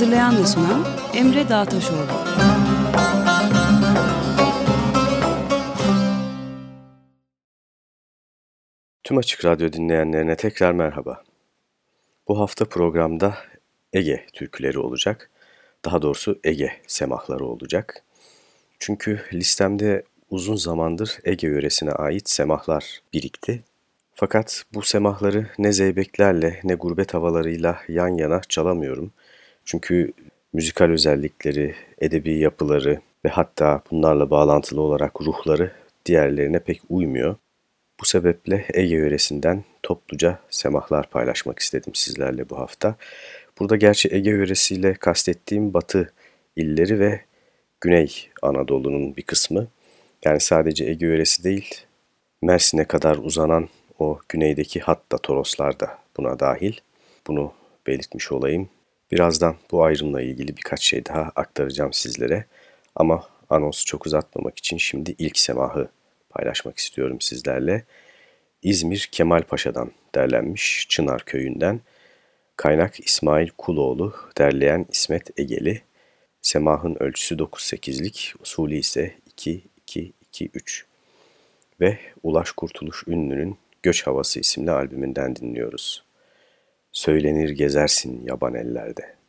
Hazırlayan ve sunan Emre Dağtaşoğlu. Tüm Açık Radyo dinleyenlerine tekrar merhaba. Bu hafta programda Ege türküleri olacak. Daha doğrusu Ege semahları olacak. Çünkü listemde uzun zamandır Ege yöresine ait semahlar birikti. Fakat bu semahları ne zeybeklerle ne gurbet havalarıyla yan yana çalamıyorum. Çünkü müzikal özellikleri, edebi yapıları ve hatta bunlarla bağlantılı olarak ruhları diğerlerine pek uymuyor. Bu sebeple Ege yöresinden topluca semahlar paylaşmak istedim sizlerle bu hafta. Burada gerçi Ege yöresiyle kastettiğim batı illeri ve Güney Anadolu'nun bir kısmı. Yani sadece Ege yöresi değil, Mersin'e kadar uzanan o güneydeki hatta Toroslar da buna dahil. Bunu belirtmiş olayım. Birazdan bu ayrımla ilgili birkaç şey daha aktaracağım sizlere. Ama anonsu çok uzatmamak için şimdi ilk semahı paylaşmak istiyorum sizlerle. İzmir Kemal Paşa'dan derlenmiş Çınar Köyü'nden. Kaynak İsmail Kuloğlu, derleyen İsmet Egeli. Semahın ölçüsü 9-8'lik, usulü ise 2-2-2-3. Ve Ulaş Kurtuluş Ünlü'nün Göç Havası isimli albümünden dinliyoruz. Söylenir gezersin yaban ellerde.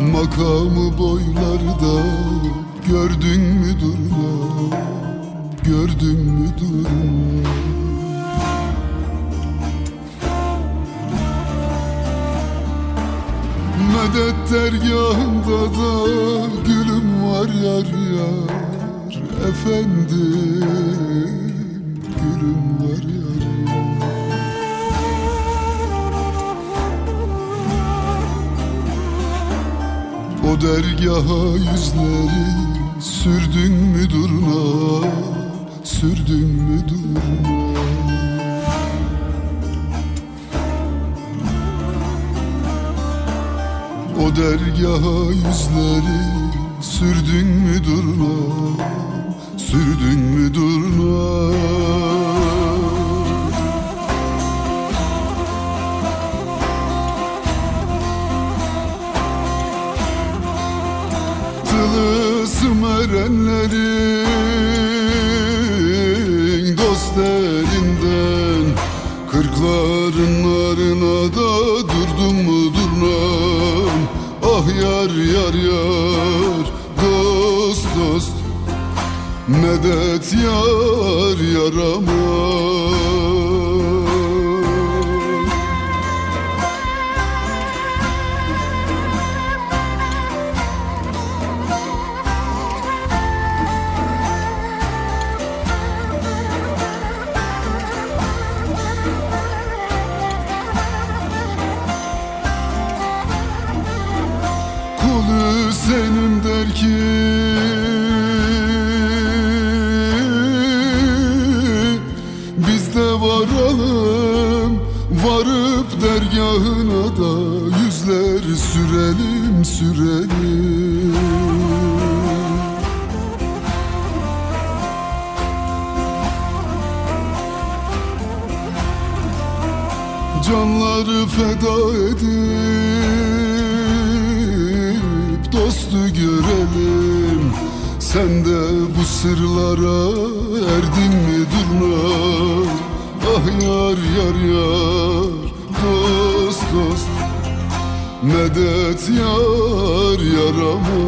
Makamı boylarda gördün mü durma? Gördün mü durma? Medet dergahında da gülüm var yar yar. Efendim gülüm var yar O dergaha yüzleri sürdün mü durma? Sürdün mü durma? O dergaha yüzleri sürdün mü durma? Sürdün mü durma Tılısım erenlerin dost elinden Kırkların narına da durdum mu durnam Ah yar yar yar dost dost Medet yar yarama Varıp dergahına da yüzler sürelim sürelim. Canları feda edip dostu görelim. Sen de bu sırlara erdin mi durma? Ah yar yar yar. Dost dost. Medet yar yarama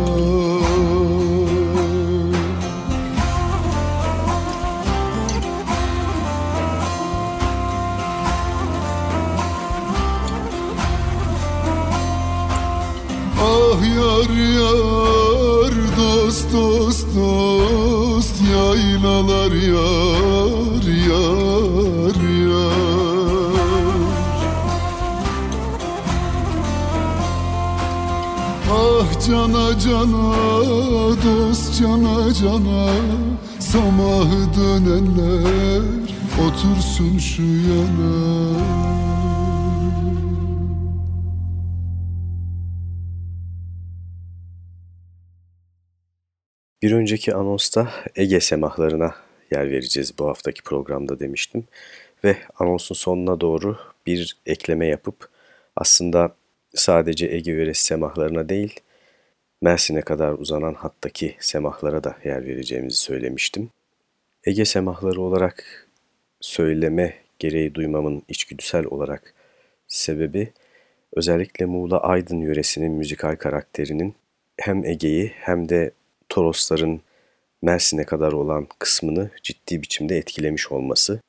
Ah yar yar. Dost dost dost. Yaylalar yar. Cana cana dost cana cana Samahı dönenler otursun şu yana Bir önceki anonsta Ege semahlarına yer vereceğiz bu haftaki programda demiştim. Ve anonsun sonuna doğru bir ekleme yapıp aslında sadece Ege yöresi semahlarına değil Mersin'e kadar uzanan hattaki semahlara da yer vereceğimizi söylemiştim. Ege semahları olarak söyleme gereği duymamın içgüdüsel olarak sebebi özellikle Muğla Aydın yöresinin müzikal karakterinin hem Ege'yi hem de Torosların Mersin'e kadar olan kısmını ciddi biçimde etkilemiş olması.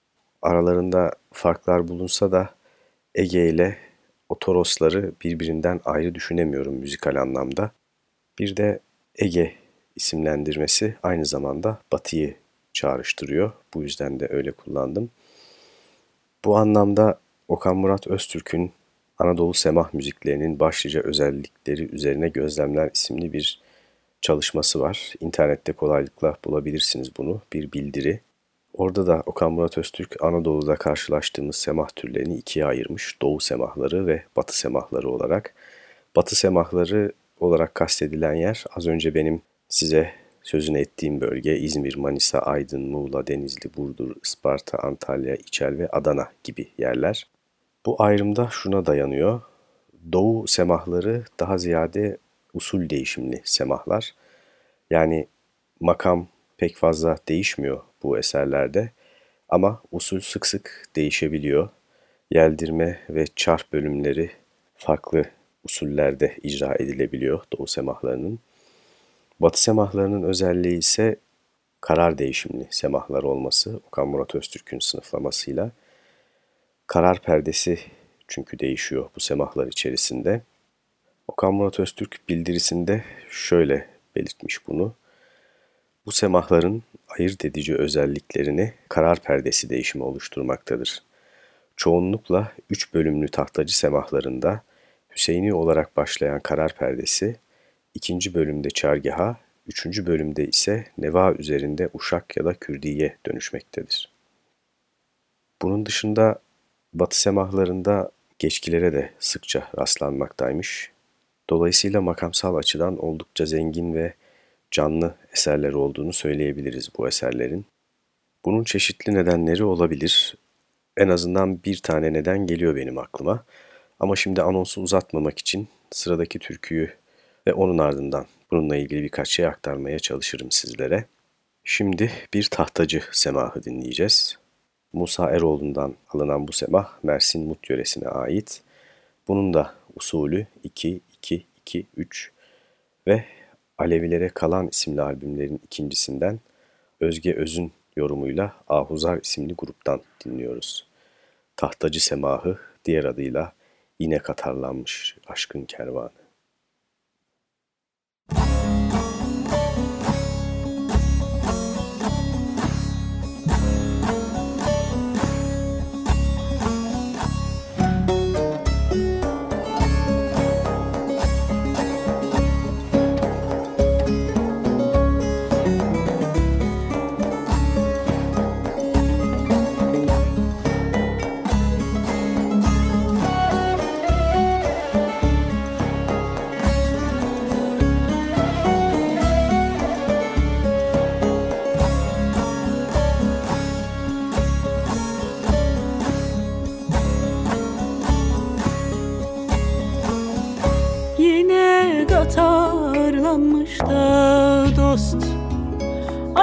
Aralarında farklar bulunsa da Ege ile o Torosları birbirinden ayrı düşünemiyorum müzikal anlamda. Bir de Ege isimlendirmesi aynı zamanda Batı'yı çağrıştırıyor. Bu yüzden de öyle kullandım. Bu anlamda Okan Murat Öztürk'ün Anadolu Semah müziklerinin başlıca özellikleri üzerine gözlemler isimli bir çalışması var. İnternette kolaylıkla bulabilirsiniz bunu. Bir bildiri. Orada da Okan Murat Öztürk Anadolu'da karşılaştığımız semah türlerini ikiye ayırmış. Doğu semahları ve batı semahları olarak. Batı semahları olarak kastedilen yer az önce benim size sözünü ettiğim bölge İzmir, Manisa, Aydın, Muğla, Denizli, Burdur, Isparta, Antalya, İçel ve Adana gibi yerler. Bu ayrımda şuna dayanıyor. Doğu semahları daha ziyade usul değişimli semahlar. Yani makam pek fazla değişmiyor bu eserlerde ama usul sık sık değişebiliyor. Yeldirme ve çarp bölümleri farklı usullerde icra edilebiliyor Doğu semahlarının. Batı semahlarının özelliği ise karar değişimli semahlar olması Okan Murat Öztürk'ün sınıflamasıyla. Karar perdesi çünkü değişiyor bu semahlar içerisinde. Okan Murat Öztürk bildirisinde şöyle belirtmiş bunu. Bu semahların ayırt edici özelliklerini karar perdesi değişimi oluşturmaktadır. Çoğunlukla üç bölümlü tahtacı semahlarında Hüseyini olarak başlayan karar perdesi, ikinci bölümde çargıha, üçüncü bölümde ise neva üzerinde uşak ya da kürdiye dönüşmektedir. Bunun dışında batı semahlarında geçkilere de sıkça rastlanmaktaymış. Dolayısıyla makamsal açıdan oldukça zengin ve canlı eserler olduğunu söyleyebiliriz bu eserlerin. Bunun çeşitli nedenleri olabilir. En azından bir tane neden geliyor benim aklıma. Ama şimdi anonsu uzatmamak için sıradaki türküyü ve onun ardından bununla ilgili birkaç şey aktarmaya çalışırım sizlere. Şimdi bir tahtacı semahı dinleyeceğiz. Musa Eroğlu'ndan alınan bu semah Mersin Mut yöresine ait. Bunun da usulü 2-2-2-3 ve Alevilere Kalan isimli albümlerin ikincisinden Özge Öz'ün yorumuyla Ahuzar isimli gruptan dinliyoruz. Tahtacı Semahı diğer adıyla Yine Katarlanmış Aşkın Kervanı.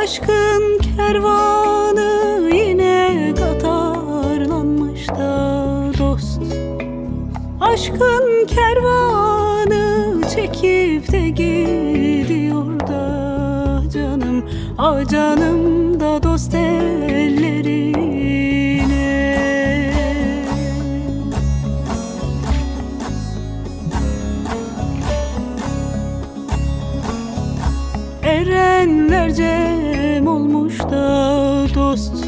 Aşkın kervanı yine katarlanmış da dost. Aşkın dost.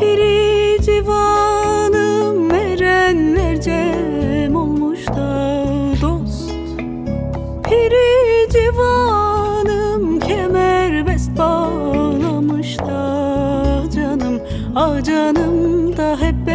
Piri civanım erenler cem olmuş da dost. Piri civanım kemer best bağlamış da canım. Ah canım da hep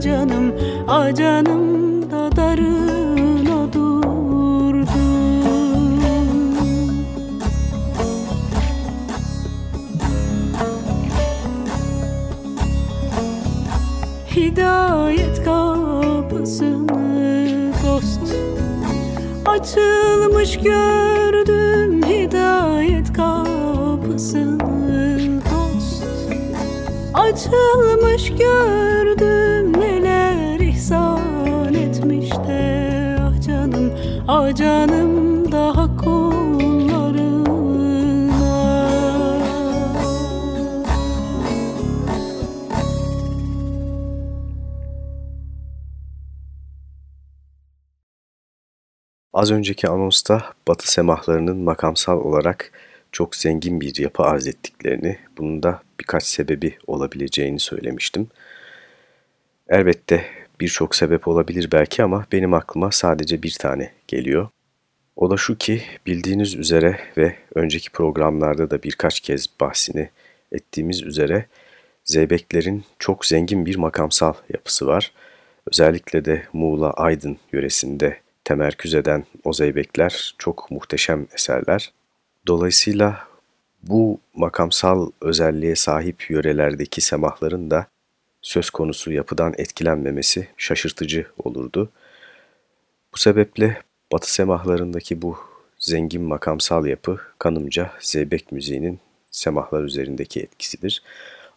de acanım acanım da darına durdum Hidayet kapısını dost Açılmış gördüm hidayet kapısını dost. Açılmış gördüm neler ihsan etmiş de ah canım ah canım daha Az önceki anonsta Batı semahlarının makamsal olarak çok zengin bir yapı arz ettiklerini, bunun da birkaç sebebi olabileceğini söylemiştim. Elbette birçok sebep olabilir belki ama benim aklıma sadece bir tane geliyor. O da şu ki bildiğiniz üzere ve önceki programlarda da birkaç kez bahsini ettiğimiz üzere Zeybeklerin çok zengin bir makamsal yapısı var. Özellikle de Muğla Aydın yöresinde temerküz eden o zeybekler çok muhteşem eserler. Dolayısıyla bu makamsal özelliğe sahip yörelerdeki semahların da söz konusu yapıdan etkilenmemesi şaşırtıcı olurdu. Bu sebeple Batı semahlarındaki bu zengin makamsal yapı kanımca zeybek müziğinin semahlar üzerindeki etkisidir.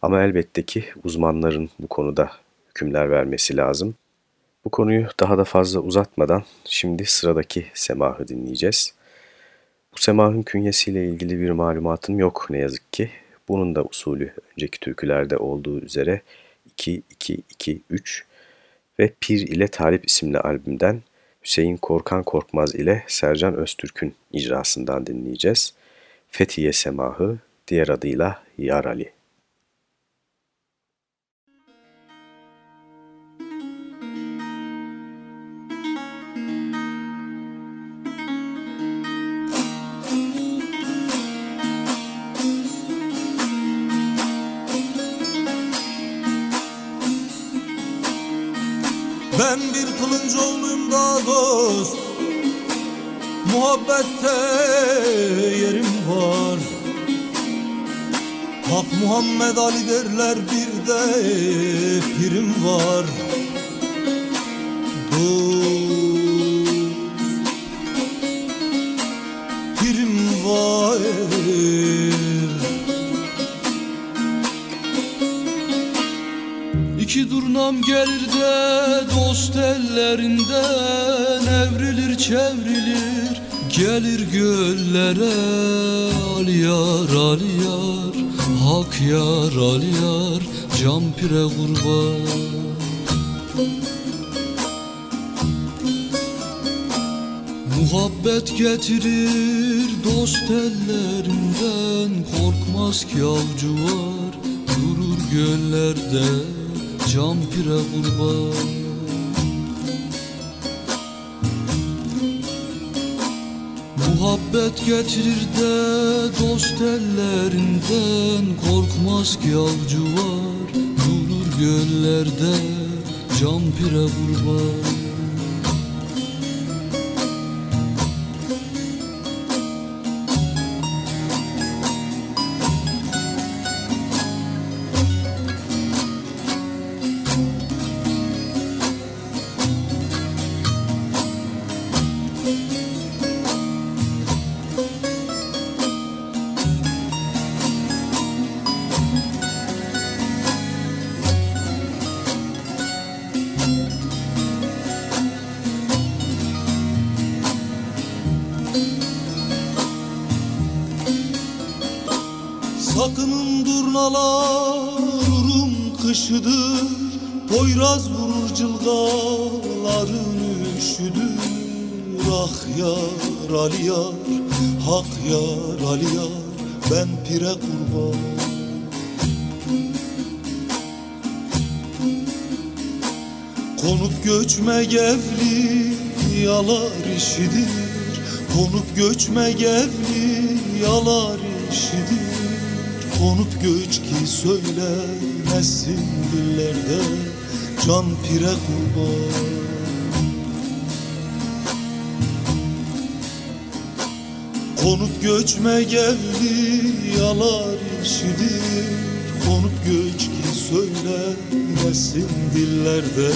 Ama elbette ki uzmanların bu konuda hükümler vermesi lazım. Bu konuyu daha da fazla uzatmadan şimdi sıradaki semahı dinleyeceğiz. Bu semahın künyesiyle ilgili bir malumatım yok ne yazık ki. Bunun da usulü önceki türkülerde olduğu üzere 2-2-2-3 ve Pir ile Talip isimli albümden Hüseyin Korkan Korkmaz ile Sercan Öztürk'ün icrasından dinleyeceğiz. Fethiye Semahı, diğer adıyla Yar Ali. Ben bir kılınç oğluyum da dost. Muhabbette yerim var. Hak Muhammed Ali derler bir de pirim var. Dost İki durnam gelir de dost ellerinden Evrilir çevrilir. Gelir göllere Ali yar Ali yar. Hak yar Ali yar Can pire kurban. Muhabbet getirir dost ellerinden. Korkmaz ki avcı var durur göllerde Can pire kurban. Muhabbet getirir de dost ellerinden Korkmaz ki avcı var durur göllerde. Can pire kurban cılgaların üşüdür Ah yar Ali yar Hak yar Ali yar Ben pire kurban. Konup göçme gevli yalar işidir. Konup göçme gevli yalar işidir. Konup göç ki söylemesin dillerde Can pire kurban Konup göçme geldi yalar işidir. Konup göç ki söylemesin dillerde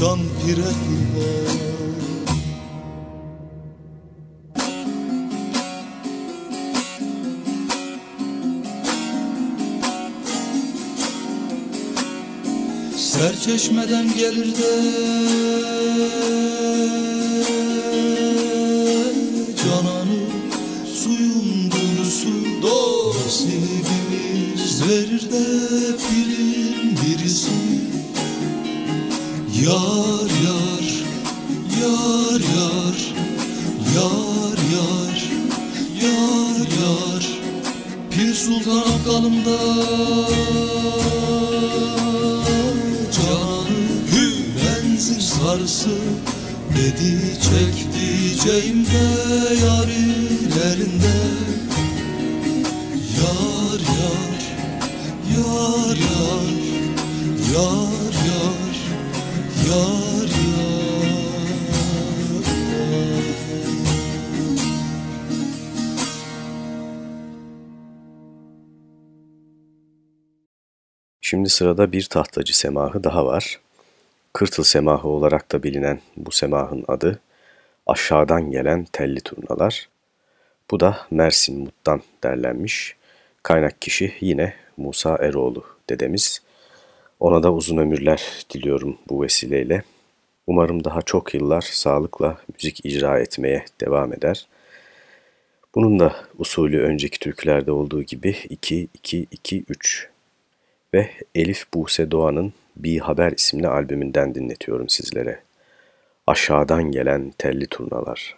Can pire kurban Serçeşmeden gelir de sırada bir tahtacı semahı daha var. Kırtıl semahı olarak da bilinen bu semahın adı aşağıdan gelen telli turnalar. Bu da Mersin Mut'tan derlenmiş. Kaynak kişi yine Musa Eroğlu dedemiz. Ona da uzun ömürler diliyorum bu vesileyle. Umarım daha çok yıllar sağlıkla müzik icra etmeye devam eder. Bunun da usulü önceki türkülerde olduğu gibi 2-2-2-3 ve Elif Buse Doğan'ın Bir Haber isimli albümünden dinletiyorum sizlere. Aşağıdan gelen telli turnalar.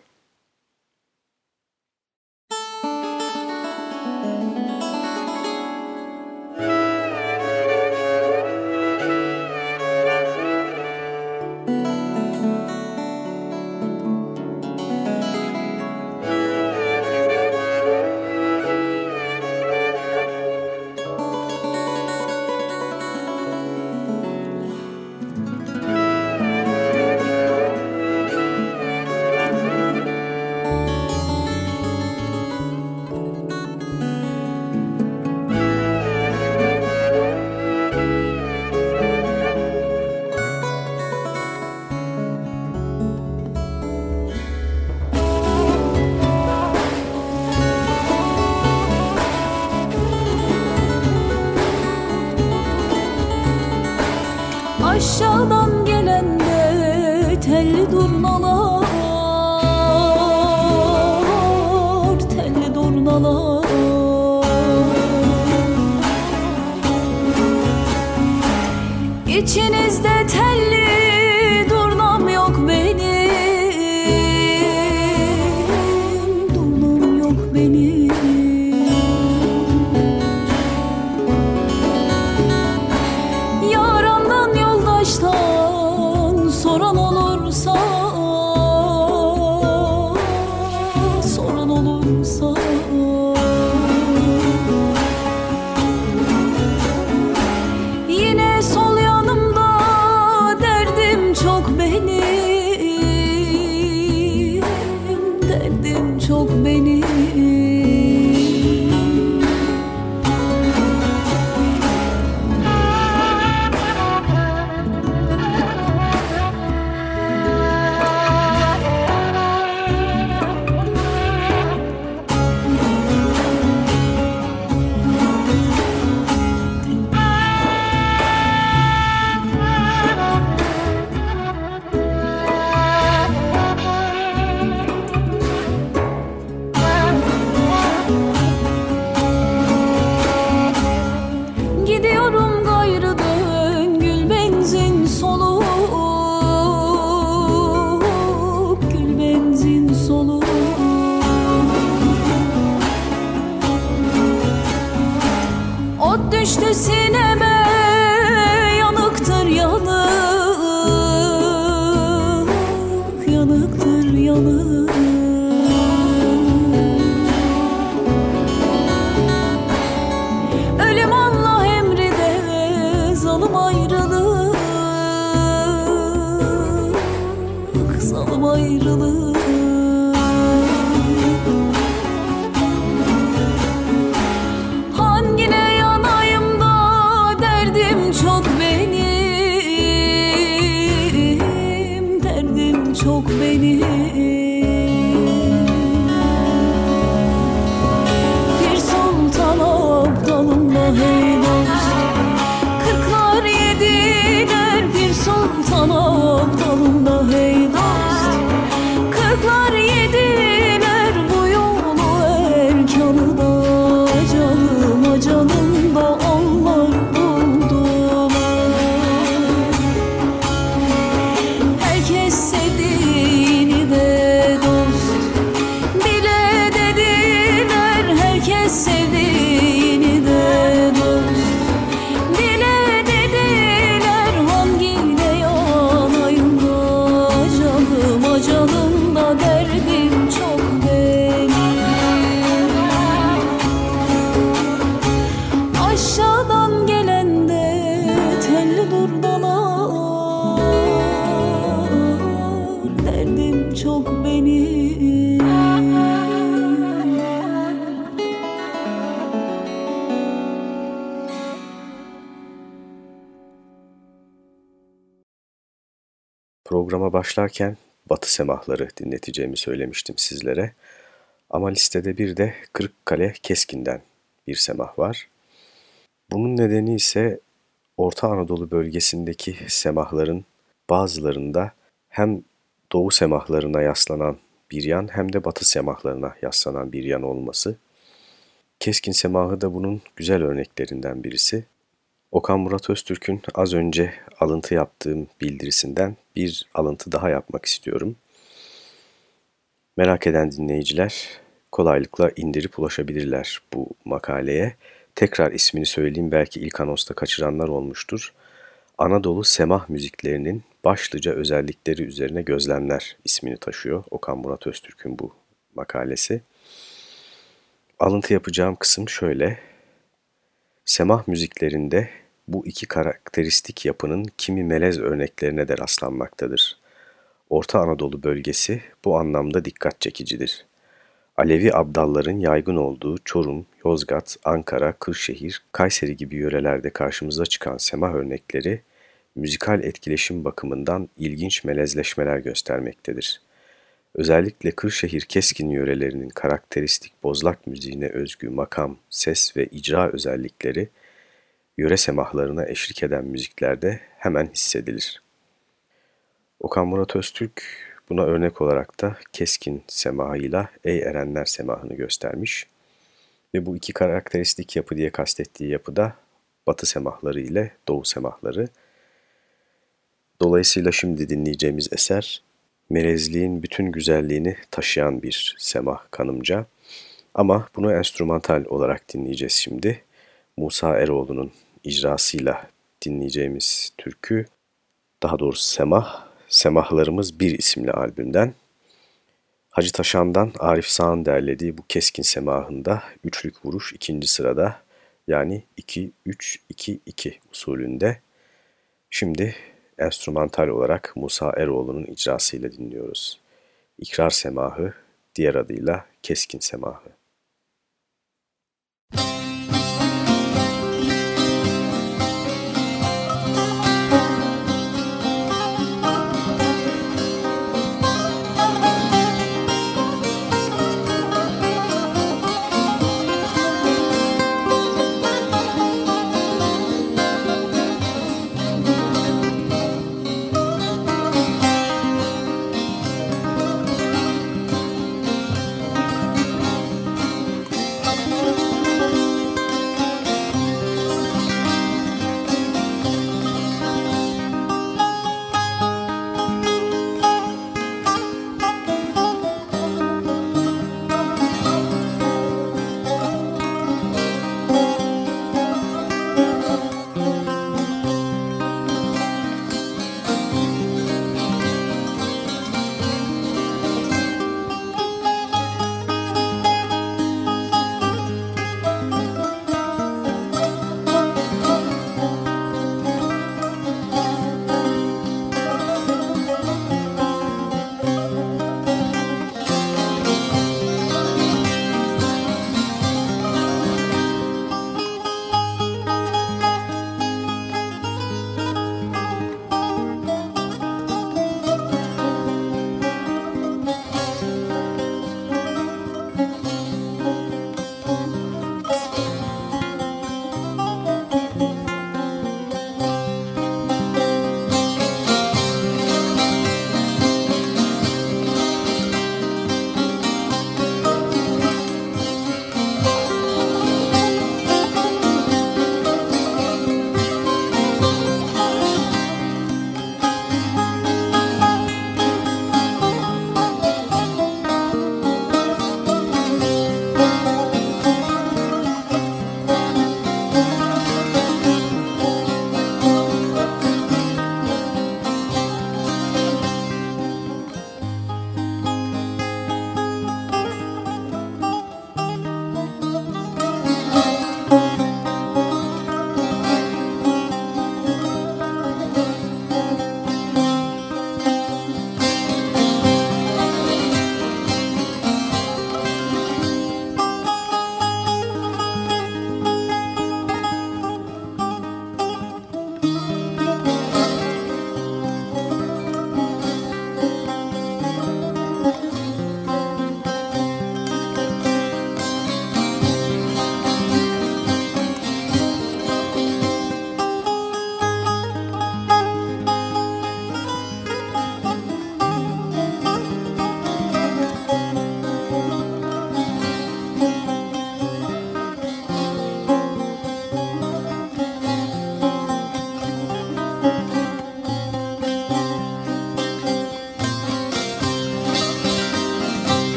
başlarken Batı Semahları dinleteceğimi söylemiştim sizlere. Ama listede bir de Kırıkkale Keskin'den bir semah var. Bunun nedeni ise Orta Anadolu bölgesindeki semahların bazılarında hem Doğu semahlarına yaslanan bir yan hem de Batı semahlarına yaslanan bir yan olması. Keskin semahı da bunun güzel örneklerinden birisi. Okan Murat Öztürk'ün az önce alıntı yaptığım bildirisinden bir alıntı daha yapmak istiyorum. Merak eden dinleyiciler kolaylıkla indirip ulaşabilirler bu makaleye. Tekrar ismini söyleyeyim belki ilk anosta kaçıranlar olmuştur. Anadolu semah müziklerinin başlıca özellikleri üzerine gözlemler ismini taşıyor Okan Murat Öztürk'ün bu makalesi. Alıntı yapacağım kısım şöyle. Semah müziklerinde bu iki karakteristik yapının kimi melez örneklerine de rastlanmaktadır. Orta Anadolu bölgesi bu anlamda dikkat çekicidir. Alevi abdalların yaygın olduğu Çorum, Yozgat, Ankara, Kırşehir, Kayseri gibi yörelerde karşımıza çıkan semah örnekleri müzikal etkileşim bakımından ilginç melezleşmeler göstermektedir. Özellikle Kırşehir keskin yörelerinin karakteristik bozlak müziğine özgü makam, ses ve icra özellikleri yöre semahlarına eşlik eden müziklerde hemen hissedilir. Okan Murat Öztürk buna örnek olarak da keskin semahıyla Ey Erenler semahını göstermiş ve bu iki karakteristik yapı diye kastettiği yapıda batı semahları ile doğu semahları. Dolayısıyla şimdi dinleyeceğimiz eser melezliğin bütün güzelliğini taşıyan bir semah kanımca. Ama bunu enstrümantal olarak dinleyeceğiz şimdi. Musa Eroğlu'nun icrasıyla dinleyeceğimiz türkü, daha doğrusu semah, Semahlarımız Bir isimli albümden. Hacı Taşan'dan Arif Sağ'ın derlediği bu keskin semahında üçlük vuruş ikinci sırada yani 2-3-2-2 usulünde. Şimdi enstrümantal olarak Musa Eroğlu'nun icrasıyla dinliyoruz. İkrar semahı, diğer adıyla keskin semahı.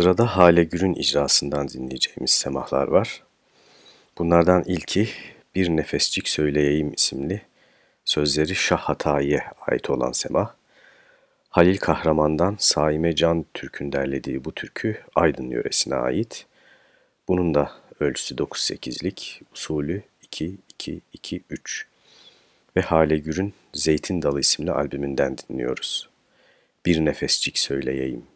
Sırada Hale Gür'ün icrasından dinleyeceğimiz semahlar var. Bunlardan ilki Bir Nefescik Söyleyeyim isimli sözleri Şah Hatayi'ye ait olan semah. Halil Kahraman'dan Saime Can Türk'ün derlediği bu türkü Aydın yöresine ait. Bunun da ölçüsü 9-8'lik, usulü 2-2-2-3 ve Hale Gür'ün Zeytin Dalı isimli albümünden dinliyoruz. Bir nefescik söyleyeyim.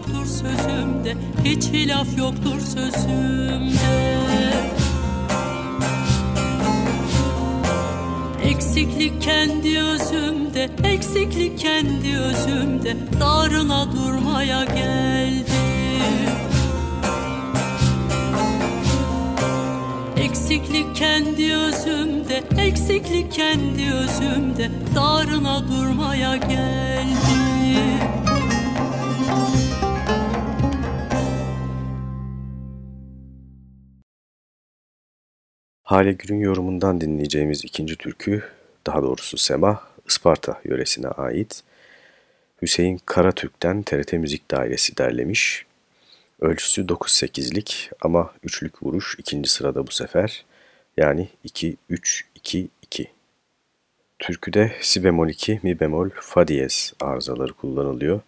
Yoktur sözümde Hiç hilaf yoktur sözümde. Eksiklik kendi özümde Eksiklik kendi özümde Darına durmaya geldim. Eksiklik kendi özümde Eksiklik kendi özümde Darına durmaya geldim Hale Gür'ün yorumundan dinleyeceğimiz ikinci türkü, daha doğrusu Sema, Isparta yöresine ait. Hüseyin Karatürk'ten TRT Müzik Dairesi derlemiş. Ölçüsü 9-8'lik ama üçlük vuruş ikinci sırada bu sefer. Yani 2-3-2-2. Türküde si bemol 2, mi bemol, fa diyez arızaları kullanılıyor.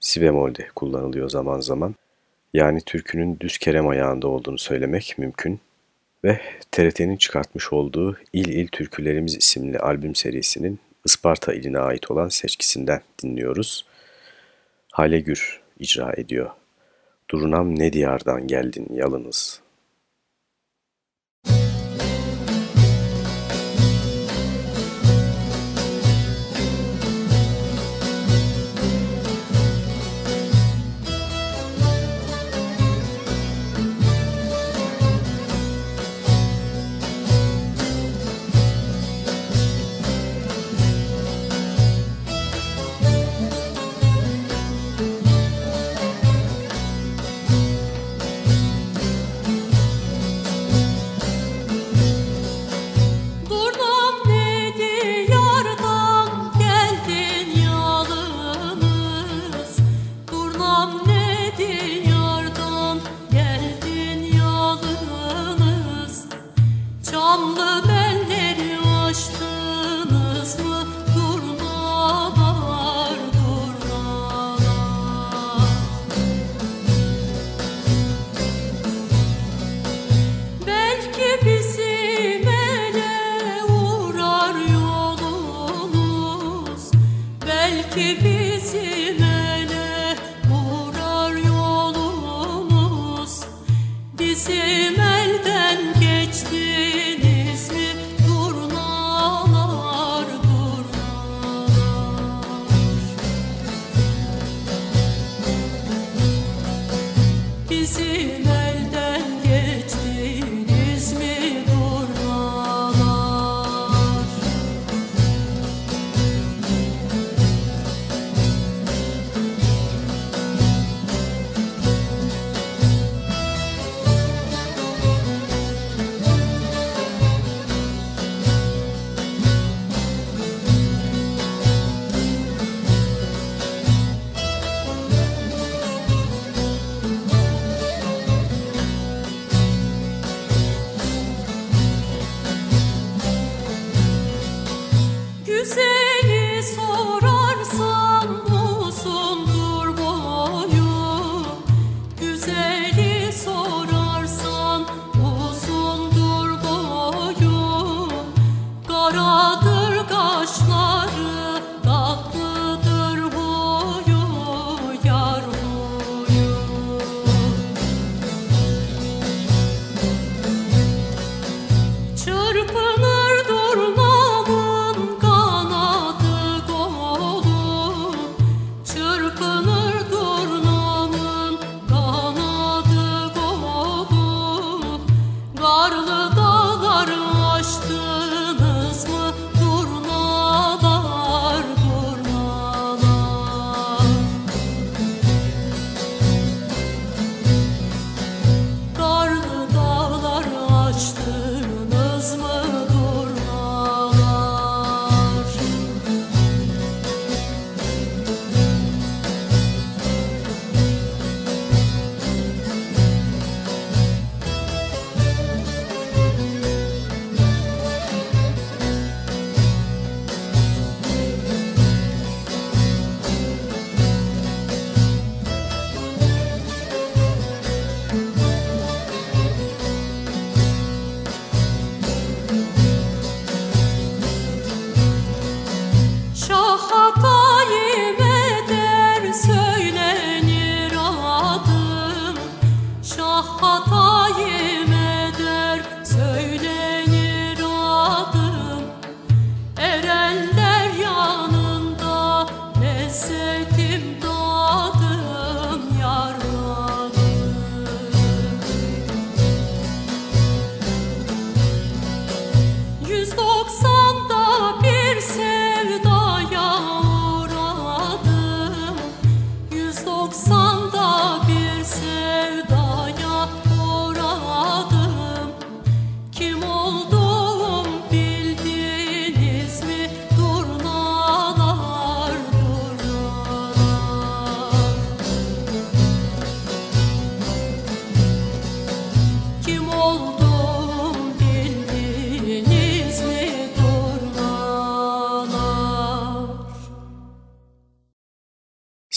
Si bemol de kullanılıyor zaman zaman. Yani türkünün düz kerem ayağında olduğunu söylemek mümkün ve TRT'nin çıkartmış olduğu İl İl Türkülerimiz isimli albüm serisinin Isparta iline ait olan seçkisinden dinliyoruz. Hale Gür icra ediyor. Durunam ne diyardan geldin yalınız.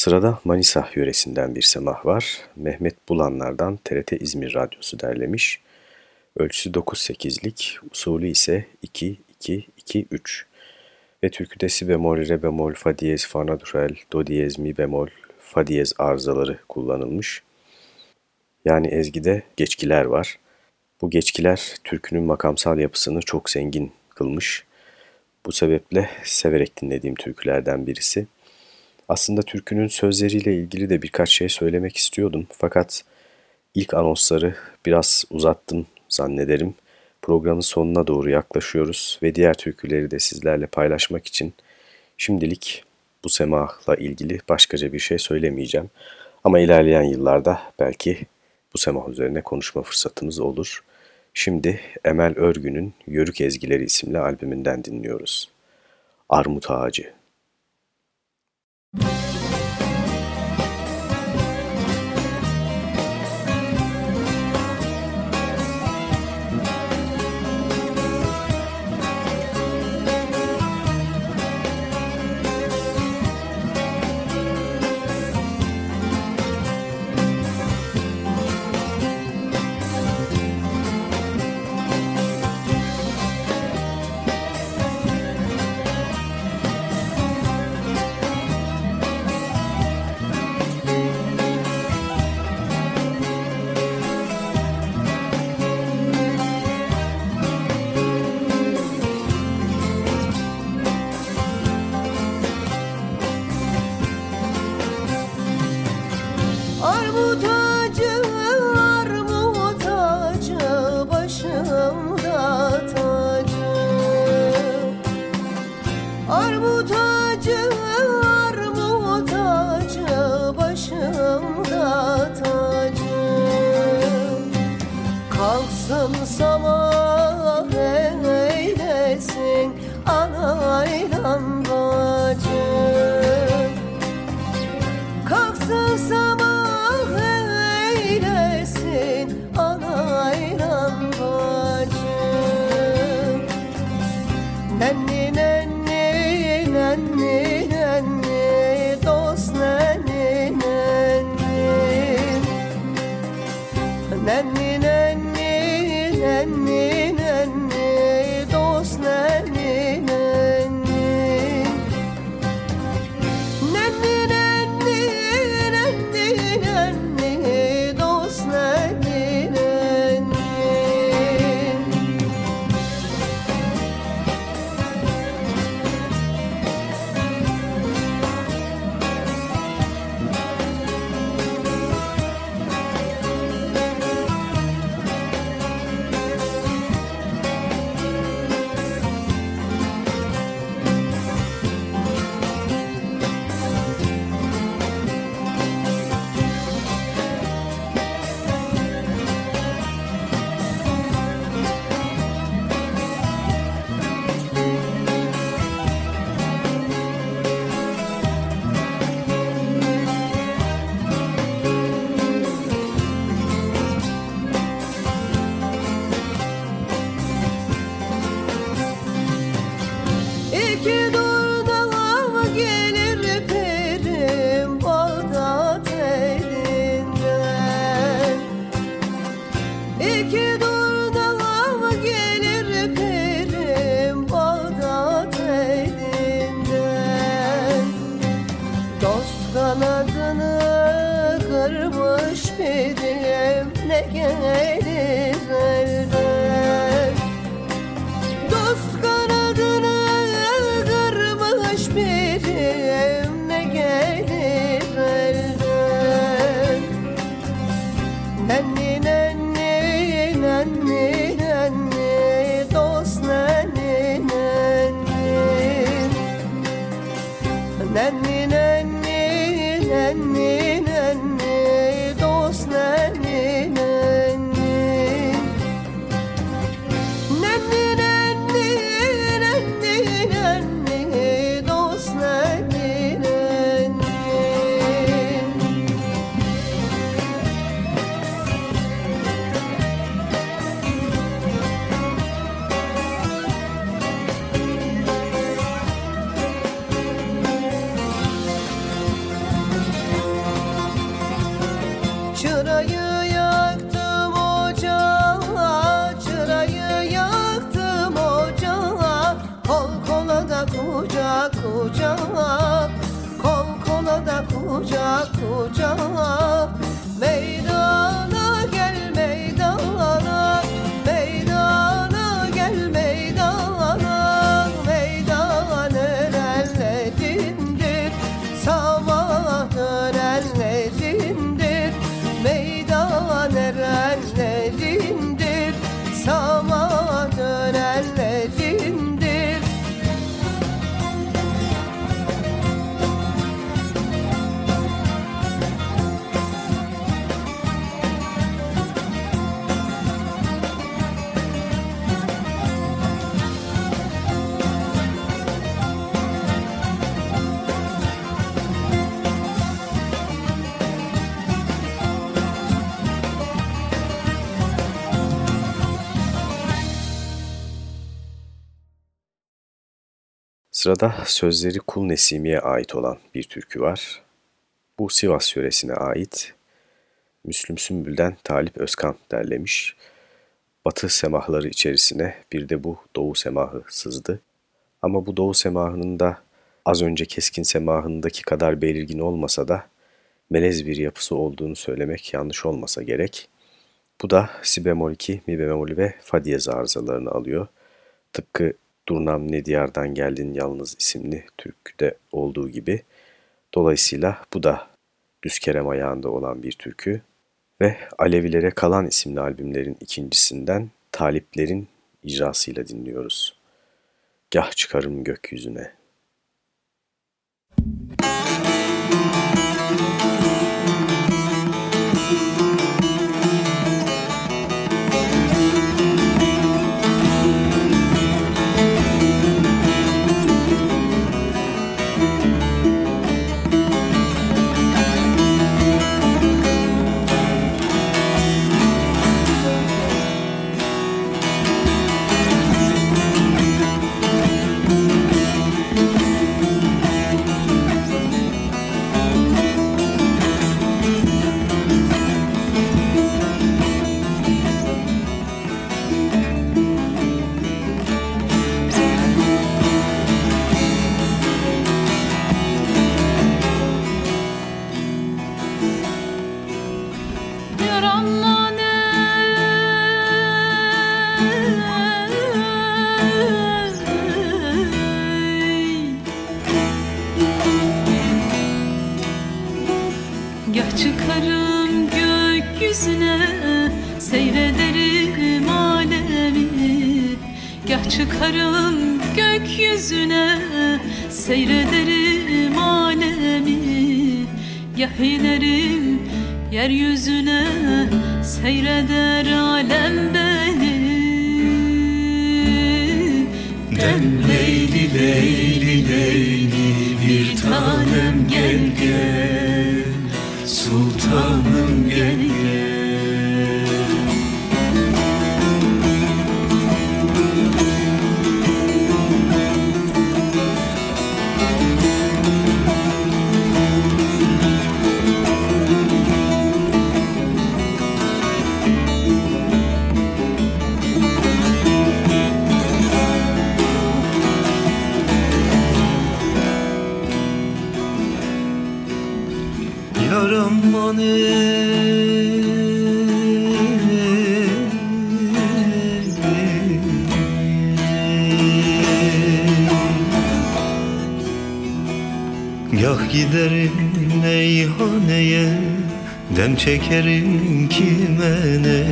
Sırada Manisa yöresinden bir semah var. Mehmet Bulanlar'dan TRT İzmir Radyosu derlemiş. Ölçüsü 9-8'lik, usulü ise 2-2-2-3. Ve türküde si bemol, re bemol, fa diyez, fa naturel, do diyez, mi bemol, fa diyez arızaları kullanılmış. Yani ezgide geçkiler var. Bu geçkiler türkünün makamsal yapısını çok zengin kılmış. Bu sebeple severek dinlediğim türkülerden birisi. Aslında türkünün sözleriyle ilgili de birkaç şey söylemek istiyordum. Fakat ilk anonsları biraz uzattım zannederim. Programın sonuna doğru yaklaşıyoruz ve diğer türküleri de sizlerle paylaşmak için şimdilik bu semahla ilgili başkaca bir şey söylemeyeceğim. Ama ilerleyen yıllarda belki bu semah üzerine konuşma fırsatımız olur. Şimdi Emel Örgü'nün Yörük Ezgileri isimli albümünden dinliyoruz. Armut Ağacı Müzik Sırada sözleri Kul Nesimi'ye ait olan bir türkü var. Bu Sivas yöresine ait. Müslüm Sümbül'den Talip Özkan derlemiş. Batı semahları içerisine bir de bu Doğu semahı sızdı. Ama bu Doğu semahının da az önce keskin semahındaki kadar belirgin olmasa da melez bir yapısı olduğunu söylemek yanlış olmasa gerek. Bu da si bemol 2, mi bemol ve fa diyez arızalarını alıyor. Tıpkı Durnam ne diyardan geldin yalnız isimli türküde olduğu gibi. Dolayısıyla bu da düz kerem ayağında olan bir türkü ve Alevilere Kalan isimli albümlerin ikincisinden Taliplerin icrasıyla dinliyoruz. Gah çıkarım gökyüzüne. Çekerim kime ne?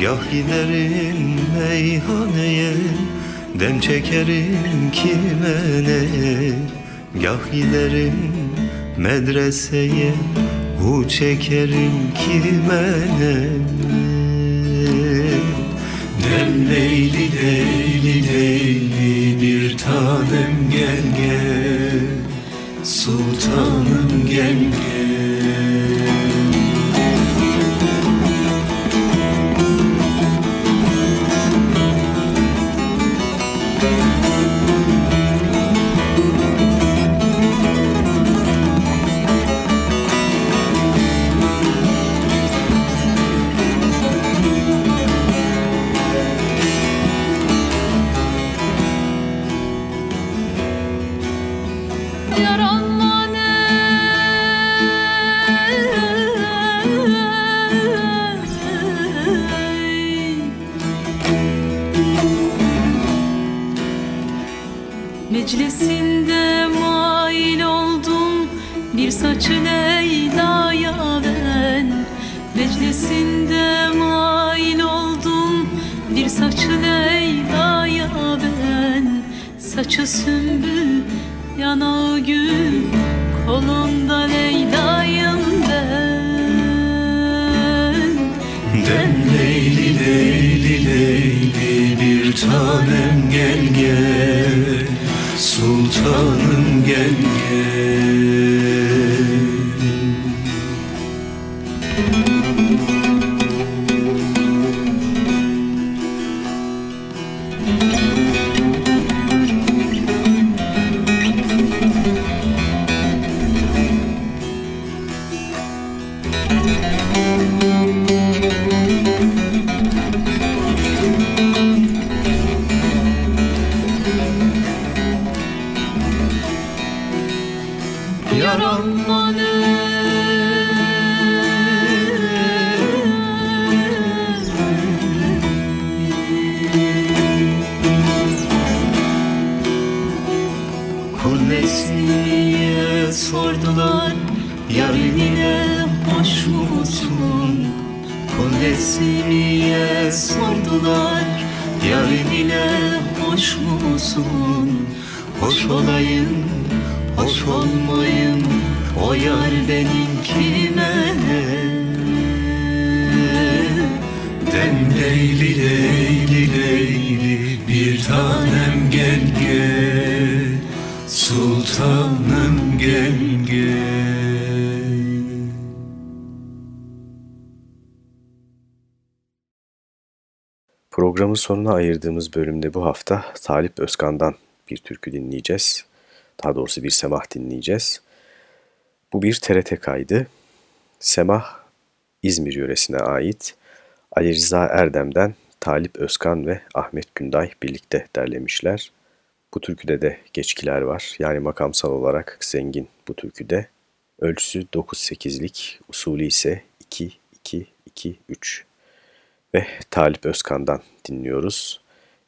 Gah giderim meyhaneye Dem çekerim kime ne? Gah giderim medreseye Hu çekerim kime ne? Dem leyli leyli leyli bir tanem gel gel Sultanım gel gel Saçı sümbül yanağı gül kolunda Leyla'yım ben. Den Leyli Leyli Leyli bir tanem gel gel Sultanım gel gel sonuna ayırdığımız bölümde bu hafta Talip Özkan'dan bir türkü dinleyeceğiz. Daha doğrusu bir semah dinleyeceğiz. Bu bir TRT kaydı. Semah İzmir yöresine ait. Ali Rıza Erdem'den Talip Özkan ve Ahmet Günday birlikte derlemişler. Bu türküde de geçkiler var. Yani makamsal olarak zengin bu türküde. Ölçüsü 9-8'lik, usulü ise 2-2-2-3. Ve Talip Özkan'dan dinliyoruz.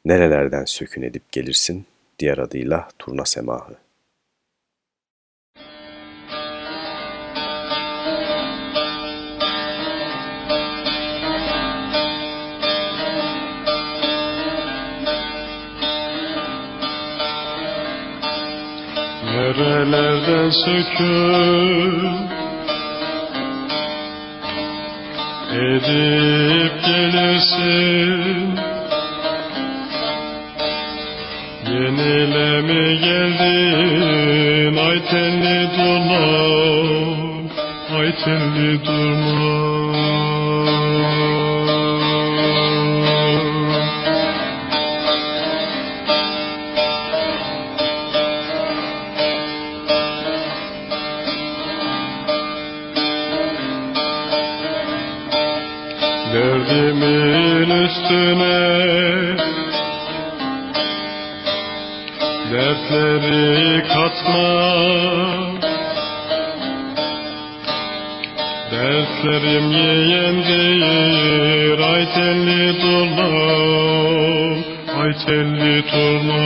Nerelerden sökün edip gelirsin, diğer adıyla Turna Semahı. Nerelerden söküp edip gelirsin Yenile mi geldin ay telli durma Ay telli durma üstüne Dertleri katma Dertlerim yeğendir Ay telli turna Ay telli turna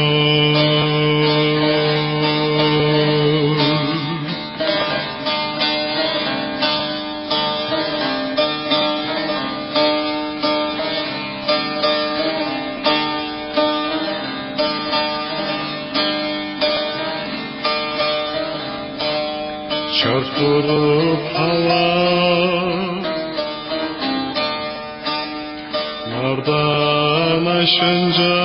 Çarptırıp hava Nardan aşınca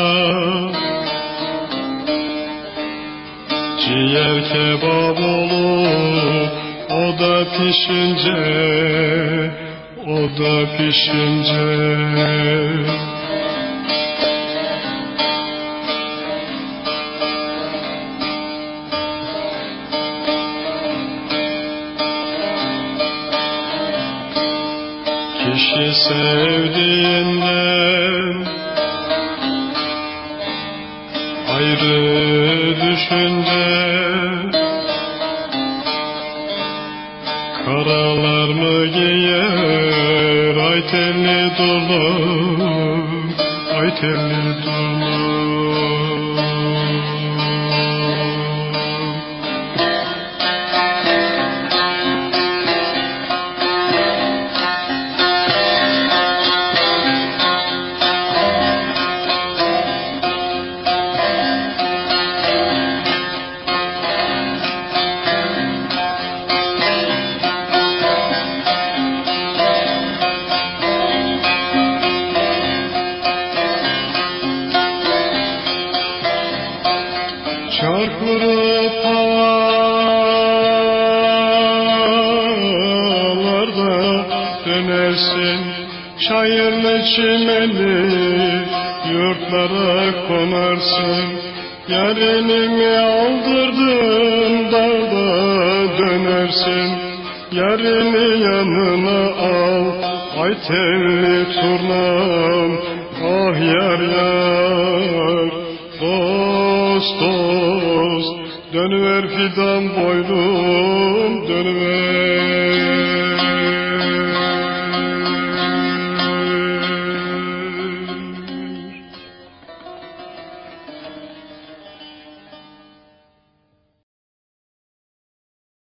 Ciğer kebap olur O da pişince O da pişince Kişi Yarini yanına al ay telli turnam Ah yar yar. Dost dost Dönüver fidan boylum dönüver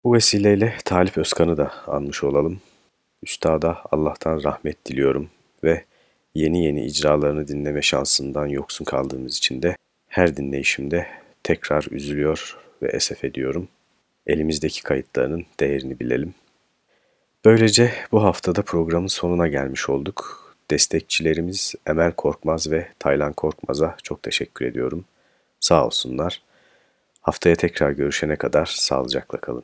Bu vesileyle Talip Özkan'ı da anmış olalım. Üstada Allah'tan rahmet diliyorum ve yeni yeni icralarını dinleme şansından yoksun kaldığımız için de her dinleyişimde tekrar üzülüyor ve esef ediyorum. Elimizdeki kayıtlarının değerini bilelim. Böylece bu haftada programın sonuna gelmiş olduk. Destekçilerimiz Emel Korkmaz ve Taylan Korkmaz'a çok teşekkür ediyorum. Sağ olsunlar. Haftaya tekrar görüşene kadar sağlıcakla kalın.